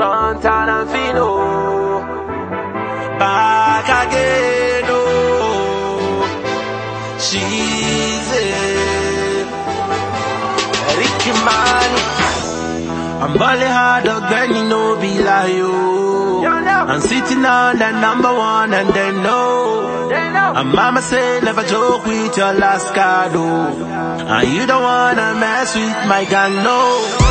front and fino. Back again, oh. She's it. Ricky man. I'm balling hard, then you know be like you. I'm sitting on that number one and they know. And mama say never joke with your last card, oh. And you don't wanna mess with my gang, no.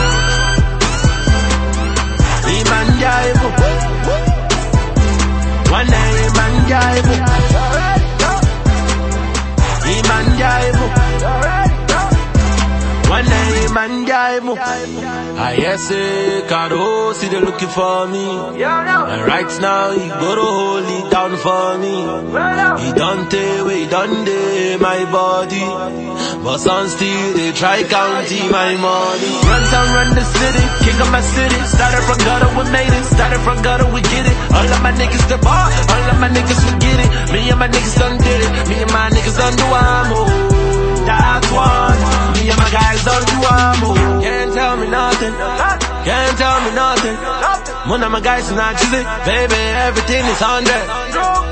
Imanjaibu. One day Imanjaibu. I yes, eh, say, Kado, oh, see they looking for me. And right now, he go to hold it down for me. He don't take away, don't day my body. But some still, they try counting my money. Run town, run the city, king of my city. Started from gutter, we made it. Started from gutter, we get it. All of my niggas the bar, all of my niggas forget it. Me and my niggas done did it. Me and my niggas done do I'm That's one. Can't tell me nothing. One of my guys is not choosing. Baby, everything is hundred.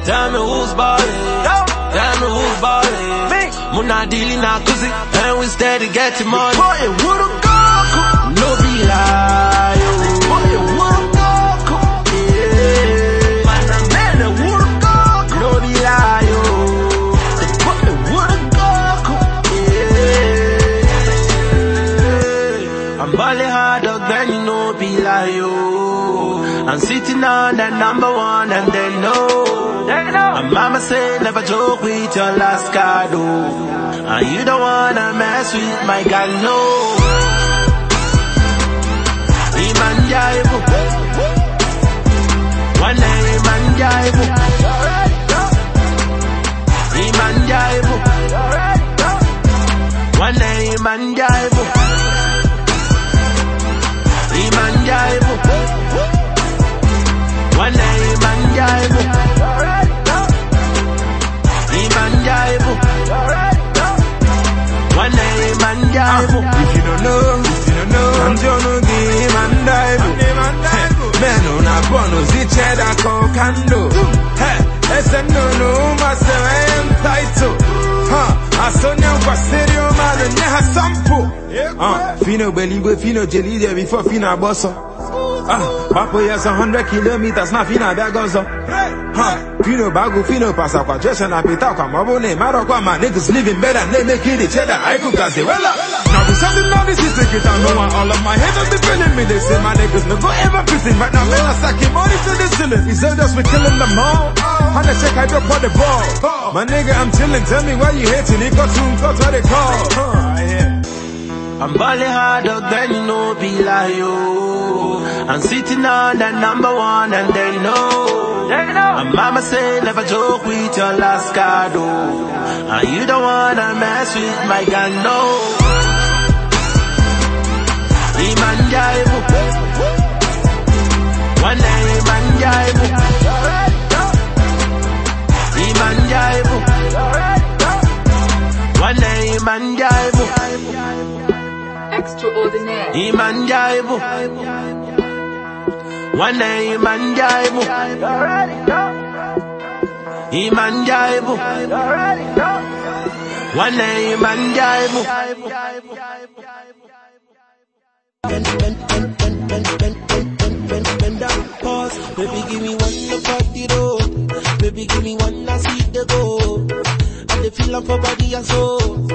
Tell me who's ballin'. Tell me who's ballin'. Muna dealing na kuzi. And we steady getting money. I'm balling hard, dog, then you know be like you. I'm sitting on that number one and they know. They know. And mama say never joke with your last card, oh. And you don't wanna mess with my gal, no. Imanjaibu. One day Imanjaibu. Imanjaibu. One day Imanjaibu. Imanjaibu. One day Imanjaibu. Imanjaibu. One day Imanjaibu. If you don't know, if you don't know, I'm John Ogi Mandaibu. Men on a bono, ziche da kokando. Hey, ese no no, Uh, fino believe, fino jelly there before fino bosso. Ah, Papo yes, a hundred kilometers, na fina dagozo. Huh, fino bagu, fino pasa kwa jesha na pita kwa mabone. Maro kwa my niggas living better, they make it each other. I cook as they well. Now we something now this is secret, I know all of my haters be feeling me. They say my niggas go ever fitting. Right now, man, I stacking money to the ceiling. He said us we killing them all. How they check, I drop on the ball. My nigga, I'm chilling, tell me why you hating. It got soon, cause what they call. Huh, I hear. I'm balling harder than you know be like you. I'm sitting on the number one and they know. And mama say never joke with your last card, oh. And you don't wanna mess with my gun, no. Imanjaibu. One day Imanjaibu. Imanjaibu. One day Imanjaibu. Extraordinaire. Imanjaibu. One day Imanjaibu. Imanjaibu. One day Imanjaibu. bend down, pause. Baby, give me one to party road. Baby, give me one to see the go. And the feel for body and soul.